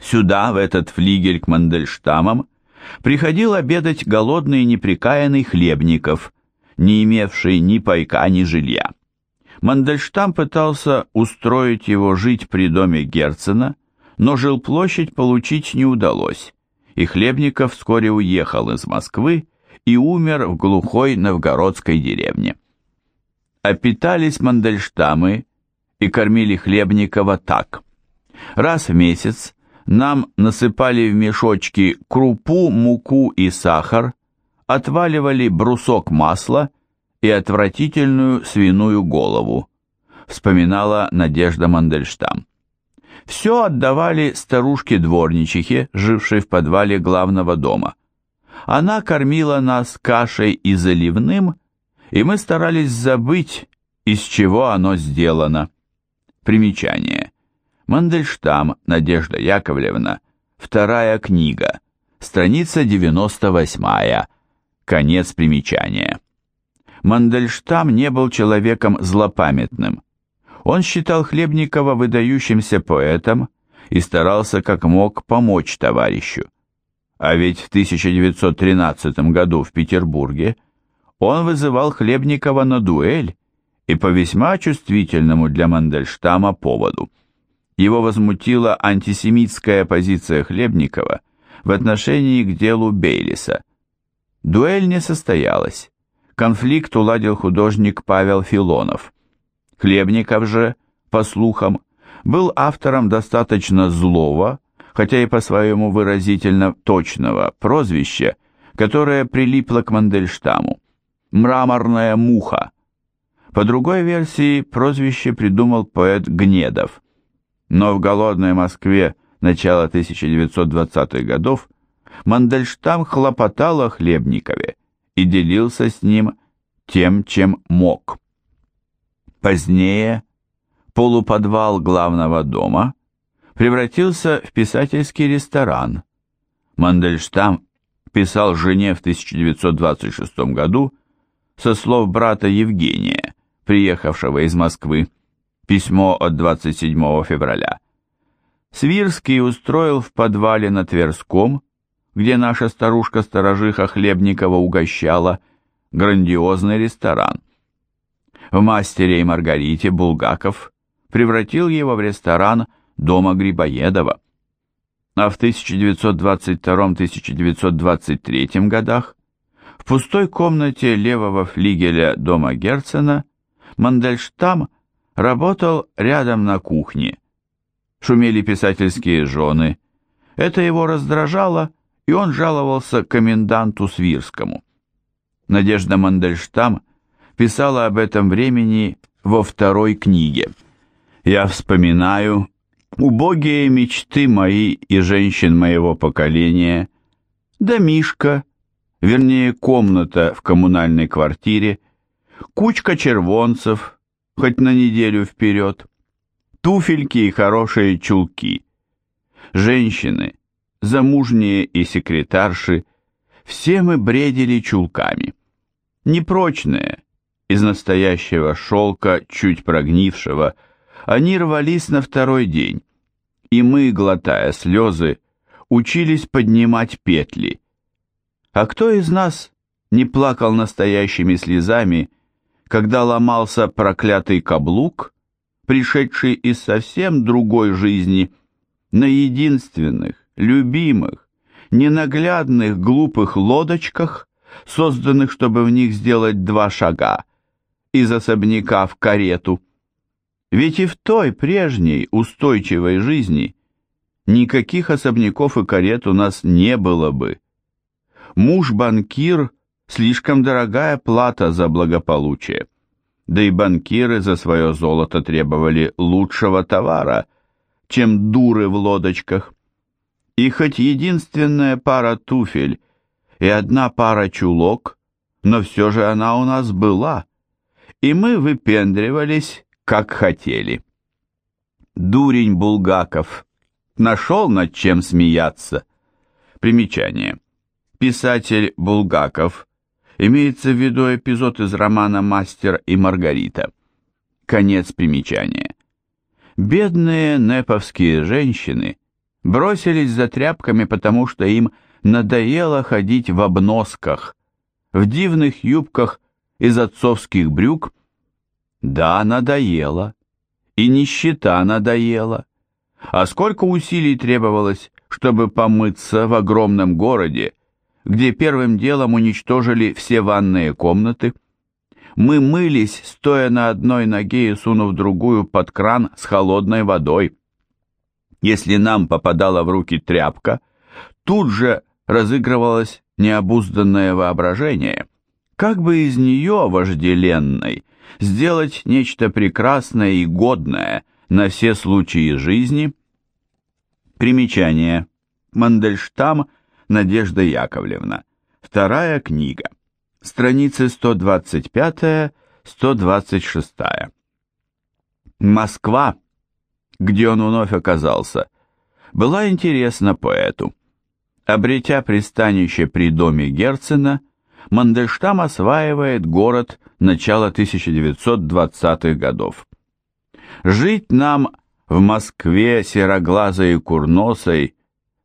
Сюда, в этот флигель к Мандельштамам, приходил обедать голодный и неприкаянный Хлебников, не имевший ни пайка, ни жилья. Мандельштам пытался устроить его жить при доме Герцена, но жилплощадь получить не удалось, и Хлебников вскоре уехал из Москвы и умер в глухой новгородской деревне. А питались Мандельштамы и кормили Хлебникова так. Раз в месяц нам насыпали в мешочки крупу, муку и сахар, отваливали брусок масла и отвратительную свиную голову, вспоминала Надежда Мандельштам. Все отдавали старушке-дворничихе, жившей в подвале главного дома. Она кормила нас кашей и заливным, и мы старались забыть, из чего оно сделано. Примечание. Мандельштам Надежда Яковлевна, вторая книга, страница 98, конец примечания. Мандельштам не был человеком злопамятным. Он считал Хлебникова выдающимся поэтом и старался как мог помочь товарищу. А ведь в 1913 году в Петербурге он вызывал Хлебникова на дуэль и по весьма чувствительному для Мандельштама поводу. Его возмутила антисемитская позиция Хлебникова в отношении к делу Бейлиса. Дуэль не состоялась. Конфликт уладил художник Павел Филонов. Хлебников же, по слухам, был автором достаточно злого, хотя и по своему выразительно точного прозвища, которое прилипло к Мандельштаму – «Мраморная муха». По другой версии прозвище придумал поэт Гнедов. Но в голодной Москве начала 1920-х годов Мандельштам хлопотал о Хлебникове, и делился с ним тем, чем мог. Позднее полуподвал главного дома превратился в писательский ресторан. Мандельштам писал жене в 1926 году со слов брата Евгения, приехавшего из Москвы, письмо от 27 февраля. Свирский устроил в подвале на Тверском где наша старушка-сторожиха Хлебникова угощала, грандиозный ресторан. В «Мастере и Маргарите» Булгаков превратил его в ресторан дома Грибоедова. А в 1922-1923 годах в пустой комнате левого флигеля дома Герцена Мандельштам работал рядом на кухне. Шумели писательские жены. Это его раздражало, и он жаловался коменданту Свирскому. Надежда Мандельштам писала об этом времени во второй книге. «Я вспоминаю убогие мечты мои и женщин моего поколения, домишка, вернее комната в коммунальной квартире, кучка червонцев, хоть на неделю вперед, туфельки и хорошие чулки. Женщины, замужние и секретарши, все мы бредили чулками. Непрочные, из настоящего шелка, чуть прогнившего, они рвались на второй день, и мы, глотая слезы, учились поднимать петли. А кто из нас не плакал настоящими слезами, когда ломался проклятый каблук, пришедший из совсем другой жизни, на единственных, любимых, ненаглядных глупых лодочках, созданных, чтобы в них сделать два шага, из особняка в карету. Ведь и в той прежней устойчивой жизни никаких особняков и карет у нас не было бы. Муж-банкир – слишком дорогая плата за благополучие. Да и банкиры за свое золото требовали лучшего товара, чем дуры в лодочках. И хоть единственная пара туфель и одна пара чулок, но все же она у нас была, и мы выпендривались, как хотели. Дурень Булгаков нашел над чем смеяться. Примечание. Писатель Булгаков. Имеется в виду эпизод из романа «Мастер и Маргарита». Конец примечания. Бедные неповские женщины бросились за тряпками, потому что им надоело ходить в обносках, в дивных юбках из отцовских брюк. Да, надоело. И нищета надоела. А сколько усилий требовалось, чтобы помыться в огромном городе, где первым делом уничтожили все ванные комнаты. Мы мылись, стоя на одной ноге и сунув другую под кран с холодной водой. Если нам попадала в руки тряпка, тут же разыгрывалось необузданное воображение, как бы из нее, вожделенной, сделать нечто прекрасное и годное на все случаи жизни. Примечание. Мандельштам Надежда Яковлевна. Вторая книга. Страницы 125-126. Москва, где он вновь оказался, была интересна поэту. Обретя пристанище при доме Герцена, Мандельштам осваивает город начала 1920-х годов. Жить нам в Москве сероглазой и курносой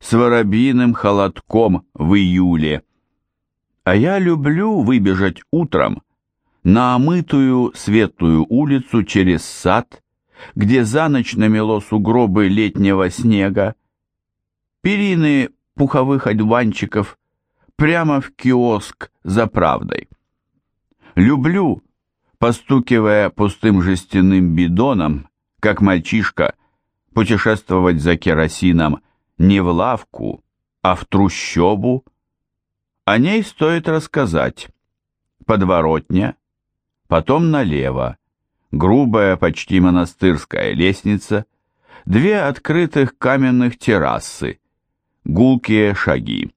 с воробьиным холодком в июле. А я люблю выбежать утром на омытую светлую улицу через сад, где за ночь намело сугробы летнего снега, перины пуховых одуванчиков прямо в киоск за правдой. Люблю, постукивая пустым жестяным бидоном, как мальчишка, путешествовать за керосином не в лавку, а в трущобу. О ней стоит рассказать. Подворотня, потом налево, грубая, почти монастырская лестница, две открытых каменных террасы, гулкие шаги.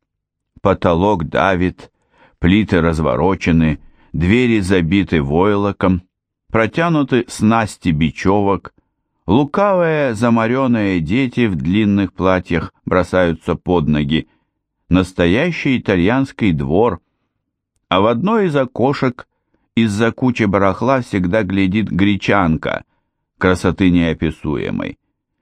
Потолок давит, плиты разворочены, двери забиты войлоком, протянуты снасти бечевок, лукавые замаренные дети в длинных платьях бросаются под ноги, настоящий итальянский двор, а в одной из окошек из-за кучи барахла всегда глядит гречанка, красоты неописуемой.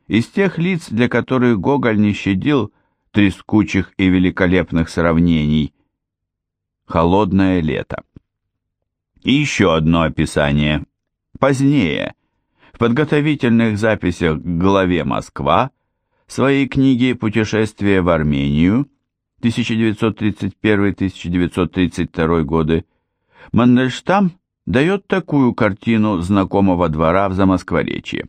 Из тех лиц, для которых Гоголь не щадил трескучих и великолепных сравнений. Холодное лето. И еще одно описание. Позднее, в подготовительных записях к главе «Москва» своей книги «Путешествие в Армению» 1931-1932 годы, Мандельштам дает такую картину знакомого двора в Замоскворечье.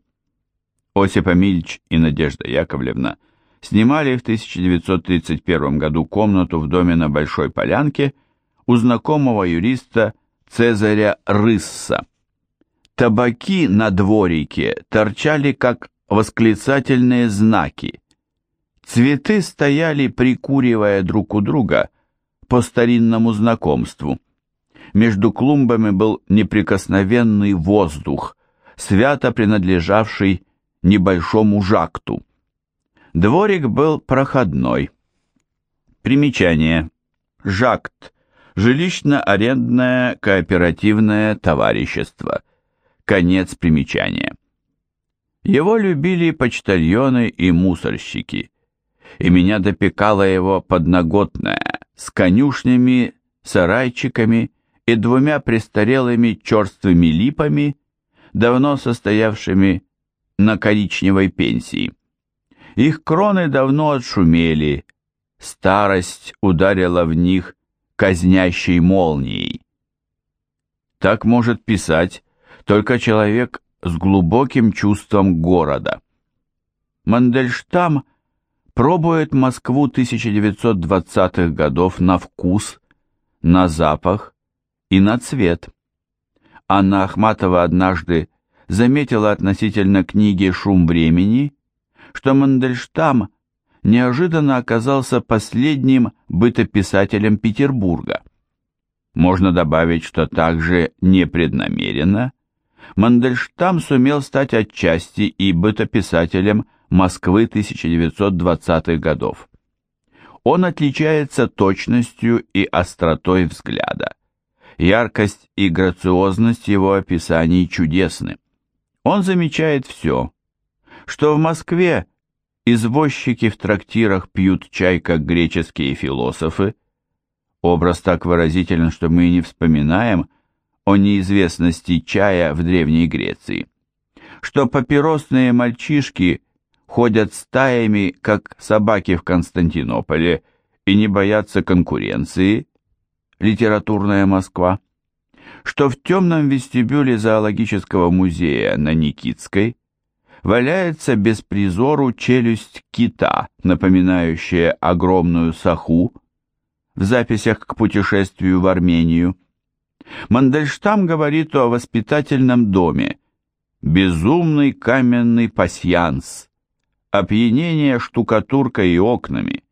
Осип Амильч и Надежда Яковлевна снимали в 1931 году комнату в доме на Большой Полянке у знакомого юриста Цезаря Рысса. Табаки на дворике торчали как восклицательные знаки. Цветы стояли, прикуривая друг у друга по старинному знакомству. Между клумбами был неприкосновенный воздух, свято принадлежавший небольшому жакту. Дворик был проходной. Примечание. Жакт. Жилищно-арендное кооперативное товарищество. Конец примечания. Его любили почтальоны и мусорщики, и меня допекала его подноготная с конюшнями, сарайчиками и двумя престарелыми черствыми липами, давно состоявшими на коричневой пенсии. Их кроны давно отшумели, старость ударила в них казнящей молнией. Так может писать только человек с глубоким чувством города. Мандельштам пробует Москву 1920-х годов на вкус, на запах и на цвет. Анна Ахматова однажды заметила относительно книги «Шум времени», что Мандельштам неожиданно оказался последним бытописателем Петербурга. Можно добавить, что также непреднамеренно Мандельштам сумел стать отчасти и бытописателем Москвы 1920-х годов. Он отличается точностью и остротой взгляда. Яркость и грациозность его описаний чудесны. Он замечает все, что в Москве извозчики в трактирах пьют чай, как греческие философы, образ так выразителен, что мы не вспоминаем о неизвестности чая в Древней Греции, что папиросные мальчишки ходят стаями, как собаки в Константинополе, и не боятся конкуренции, литературная Москва, что в темном вестибюле зоологического музея на Никитской валяется без призору челюсть кита, напоминающая огромную саху, в записях к путешествию в Армению. Мандельштам говорит о воспитательном доме, безумный каменный пасьянс, опьянение штукатуркой и окнами,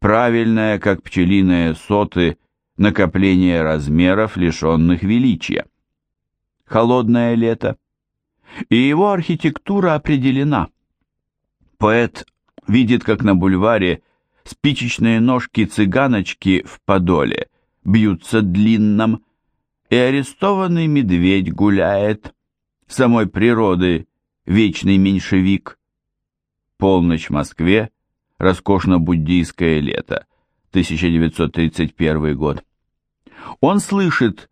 правильное, как пчелиные соты, накопление размеров, лишенных величия. Холодное лето – и его архитектура определена. Поэт видит, как на бульваре спичечные ножки-цыганочки в подоле бьются длинном, и арестованный медведь гуляет, самой природы вечный меньшевик. Полночь в Москве, роскошно-буддийское лето, 1931 год. Он слышит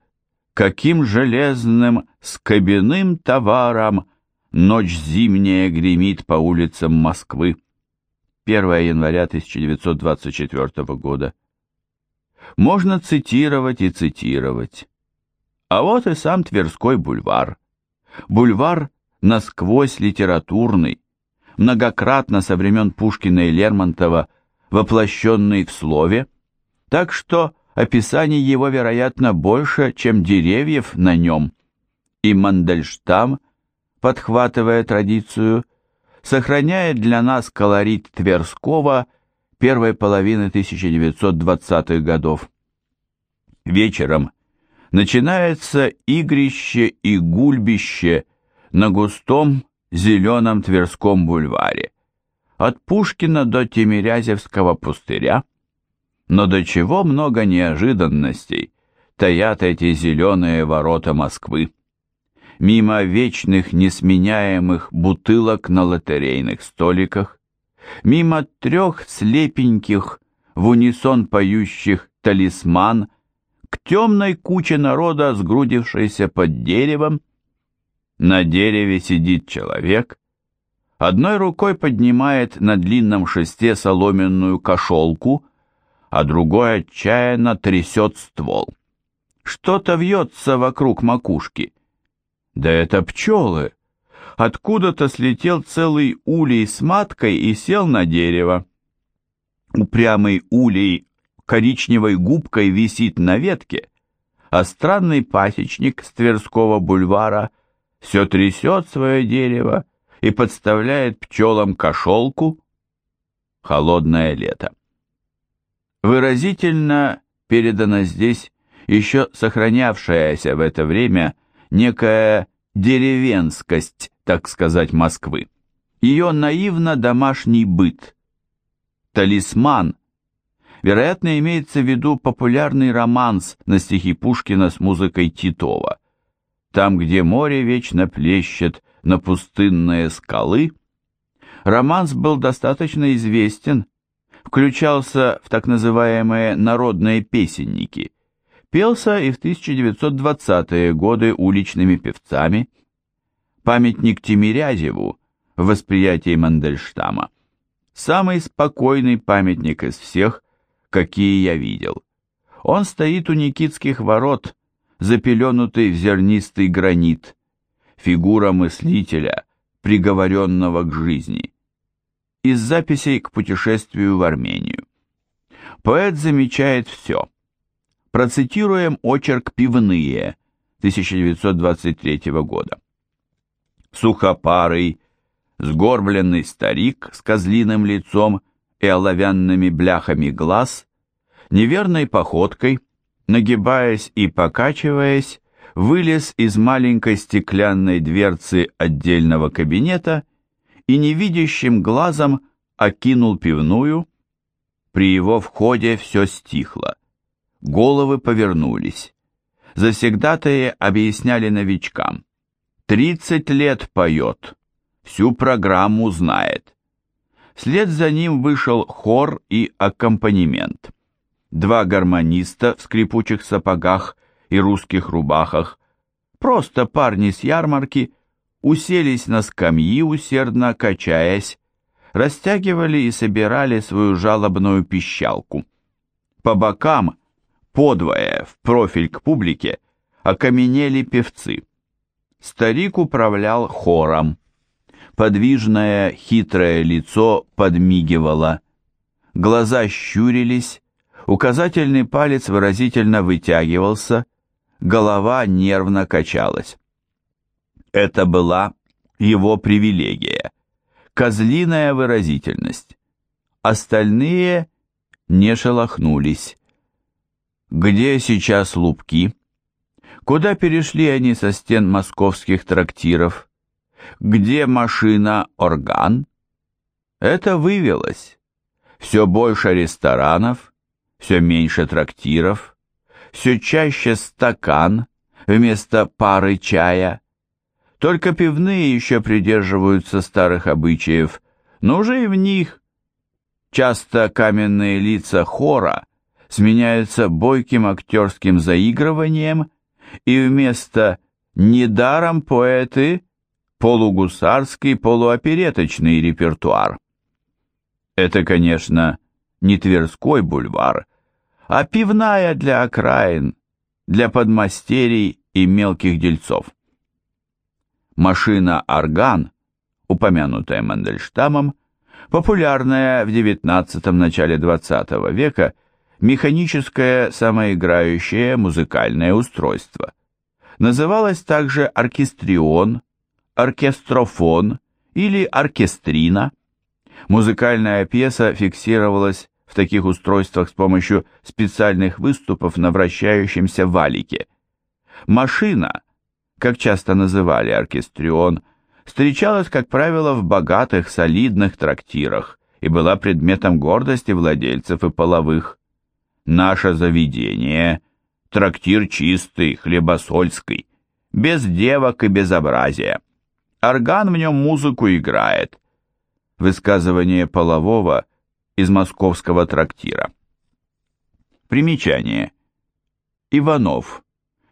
каким железным скобяным товаром ночь зимняя гремит по улицам Москвы. 1 января 1924 года. Можно цитировать и цитировать. А вот и сам Тверской бульвар. Бульвар насквозь литературный, многократно со времен Пушкина и Лермонтова воплощенный в слове, так что описаний его, вероятно, больше, чем деревьев на нем, и Мандельштам, подхватывая традицию, сохраняет для нас колорит Тверского первой половины 1920-х годов. Вечером начинается игрище и гульбище на густом зеленом Тверском бульваре, от Пушкина до Тимирязевского пустыря, но до чего много неожиданностей таят эти зеленые ворота Москвы. Мимо вечных несменяемых бутылок на лотерейных столиках, мимо трех слепеньких, в унисон поющих талисман, к темной куче народа, сгрудившейся под деревом. На дереве сидит человек, одной рукой поднимает на длинном шесте соломенную кошелку — а другой отчаянно трясет ствол. Что-то вьется вокруг макушки. Да это пчелы. Откуда-то слетел целый улей с маткой и сел на дерево. Упрямый улей коричневой губкой висит на ветке, а странный пасечник с Тверского бульвара все трясет свое дерево и подставляет пчелам кошелку. Холодное лето. Выразительно передана здесь еще сохранявшаяся в это время некая деревенскость, так сказать, Москвы. Ее наивно-домашний быт. Талисман. Вероятно, имеется в виду популярный романс на стихи Пушкина с музыкой Титова. Там, где море вечно плещет на пустынные скалы. Романс был достаточно известен, включался в так называемые народные песенники, пелся и в 1920-е годы уличными певцами. Памятник Тимирязеву в восприятии Мандельштама самый спокойный памятник из всех, какие я видел. Он стоит у Никитских ворот, запеленутый в зернистый гранит, фигура мыслителя, приговоренного к жизни из записей к путешествию в Армению. Поэт замечает все. Процитируем очерк «Пивные» 1923 года. Сухопарый, сгорбленный старик с козлиным лицом и оловянными бляхами глаз, неверной походкой, нагибаясь и покачиваясь, вылез из маленькой стеклянной дверцы отдельного кабинета и невидящим глазом окинул пивную. При его входе все стихло. Головы повернулись. Завсегдатые объясняли новичкам. «Тридцать лет поет, всю программу знает». Вслед за ним вышел хор и аккомпанемент. Два гармониста в скрипучих сапогах и русских рубахах, просто парни с ярмарки, уселись на скамьи, усердно качаясь, растягивали и собирали свою жалобную пищалку. По бокам, подвое, в профиль к публике, окаменели певцы. Старик управлял хором. Подвижное, хитрое лицо подмигивало. Глаза щурились, указательный палец выразительно вытягивался, голова нервно качалась. Это была его привилегия, козлиная выразительность. Остальные не шелохнулись. Где сейчас лупки? Куда перешли они со стен московских трактиров? Где машина-орган? Это вывелось. Все больше ресторанов, все меньше трактиров, все чаще стакан вместо пары чая. Только пивные еще придерживаются старых обычаев, но уже и в них часто каменные лица хора сменяются бойким актерским заигрыванием, и вместо «недаром поэты» полугусарский, полуопереточный репертуар. Это, конечно, не Тверской бульвар, а пивная для окраин, для подмастерий и мелких дельцов. Машина-орган, упомянутая Мандельштамом, популярная в XIX – начале XX века механическое самоиграющее музыкальное устройство. Называлось также оркестрион, оркестрофон или оркестрина. Музыкальная пьеса фиксировалась в таких устройствах с помощью специальных выступов на вращающемся валике. Машина, как часто называли оркестрион, встречалась, как правило, в богатых, солидных трактирах и была предметом гордости владельцев и половых. Наше заведение – трактир чистый, хлебосольский, без девок и безобразия. Орган в нем музыку играет. Высказывание полового из московского трактира. Примечание. Иванов.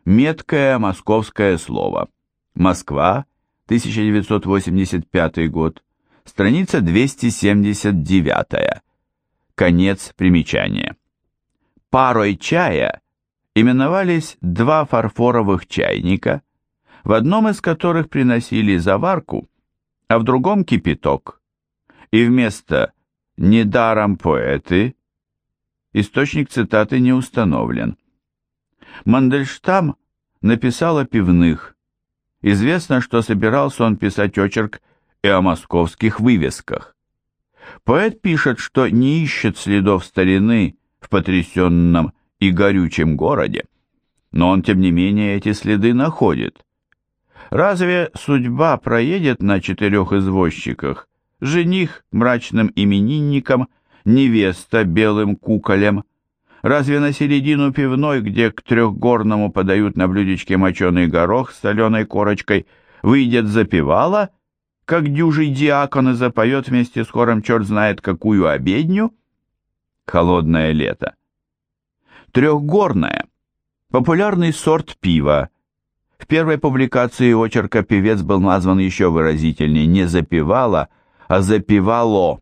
Меткое московское слово. Москва, 1985 год. Страница 279. Конец примечания. Парой чая именовались два фарфоровых чайника, в одном из которых приносили заварку, а в другом кипяток. И вместо «недаром поэты» источник цитаты не установлен. Мандельштам написал о пивных. Известно, что собирался он писать очерк и о московских вывесках. Поэт пишет, что не ищет следов старины в потрясенном и горючем городе, но он, тем не менее, эти следы находит. Разве судьба проедет на четырех извозчиках, жених мрачным именинником, невеста белым куколем, Разве на середину пивной, где к трехгорному подают на блюдечке моченый горох с соленой корочкой, выйдет запевала, как дюжий диакон и запоет вместе с хором черт знает какую обедню? Холодное лето. Трехгорное. Популярный сорт пива. В первой публикации очерка певец был назван еще выразительнее не запевала, а запевало.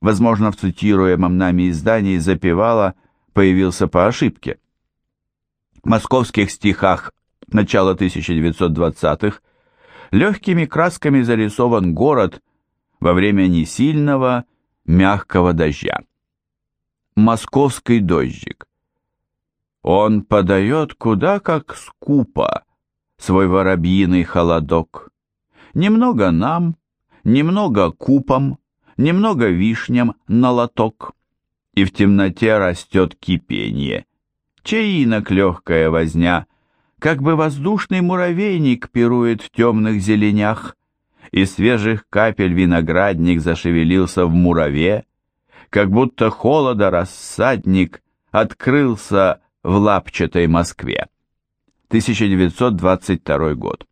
Возможно, в цитируемом нами издании запевала – появился по ошибке. В московских стихах начала 1920-х легкими красками зарисован город во время несильного, мягкого дождя. Московский дождик. Он подает куда как скупо свой воробьиный холодок. Немного нам, немного купом, немного вишням на лоток и в темноте растет кипенье. Чаинок легкая возня, как бы воздушный муравейник пирует в темных зеленях, и свежих капель виноградник зашевелился в мураве, как будто холода рассадник открылся в лапчатой Москве. 1922 год.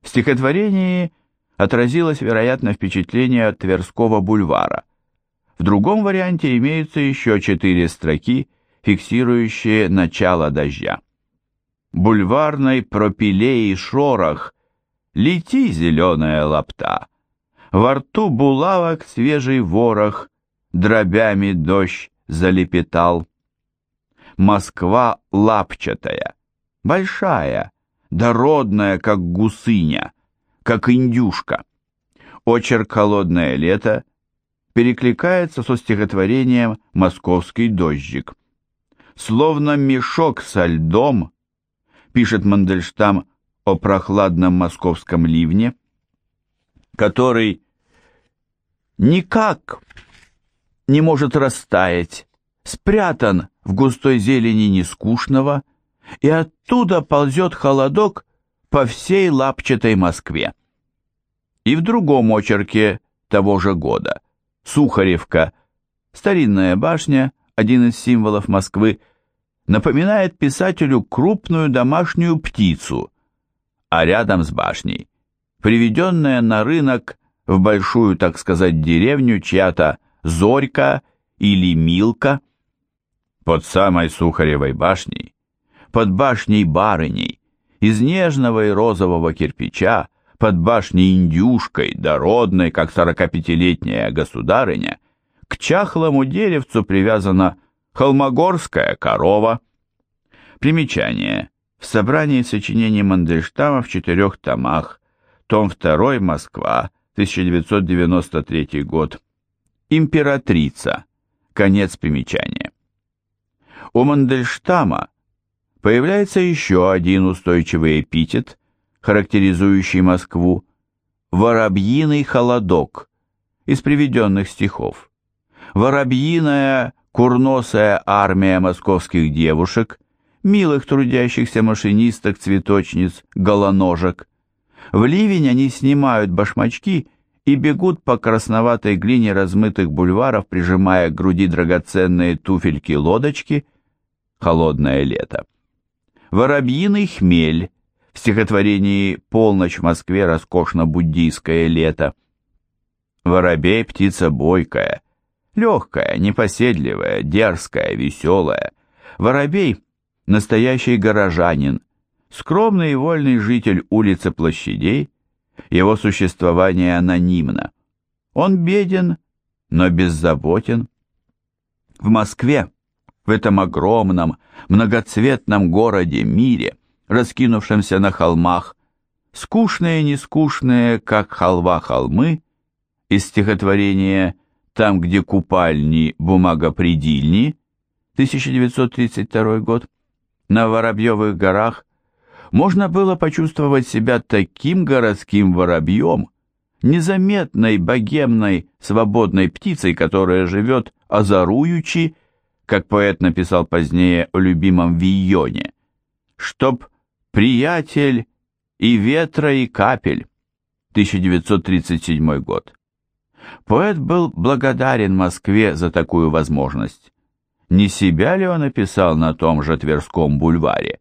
В стихотворении отразилось, вероятно, впечатление от Тверского бульвара. В другом варианте имеются еще четыре строки, фиксирующие начало дождя. Бульварной пропилей шорох, лети, зеленая лапта, во рту булавок свежий ворох, дробями дождь залепетал. Москва лапчатая, большая, дородная, как гусыня, как индюшка. Очерк «Холодное лето» перекликается со стихотворением «Московский дождик». Словно мешок со льдом, пишет Мандельштам о прохладном московском ливне, который никак не может растаять, спрятан в густой зелени нескучного, и оттуда ползет холодок по всей лапчатой Москве. И в другом очерке того же года. Сухаревка, старинная башня, один из символов Москвы, напоминает писателю крупную домашнюю птицу, а рядом с башней, приведенная на рынок в большую, так сказать, деревню чья-то Зорька или Милка, под самой Сухаревой башней, под башней барыней, из нежного и розового кирпича, под башней индюшкой, дородной, как сорокапятилетняя государыня, к чахлому деревцу привязана холмогорская корова. Примечание. В собрании сочинений Мандельштама в четырех томах, том 2, Москва, 1993 год. Императрица. Конец примечания. У Мандельштама появляется еще один устойчивый эпитет, характеризующий Москву, «воробьиный холодок» из приведенных стихов. Воробьиная курносая армия московских девушек, милых трудящихся машинисток, цветочниц, голоножек. В ливень они снимают башмачки и бегут по красноватой глине размытых бульваров, прижимая к груди драгоценные туфельки-лодочки. Холодное лето. Воробьиный хмель в стихотворении «Полночь в Москве. Роскошно-буддийское лето». Воробей – птица бойкая, легкая, непоседливая, дерзкая, веселая. Воробей – настоящий горожанин, скромный и вольный житель улицы площадей, его существование анонимно. Он беден, но беззаботен. В Москве в этом огромном, многоцветном городе-мире, раскинувшемся на холмах, скучные и нескучные, как халва холмы, из стихотворения «Там, где купальни, бумага предильни», 1932 год, на Воробьевых горах, можно было почувствовать себя таким городским воробьем, незаметной, богемной, свободной птицей, которая живет озаруючи как поэт написал позднее о любимом Вийоне, чтоб «приятель и ветра и капель» 1937 год. Поэт был благодарен Москве за такую возможность. Не себя ли он описал на том же Тверском бульваре?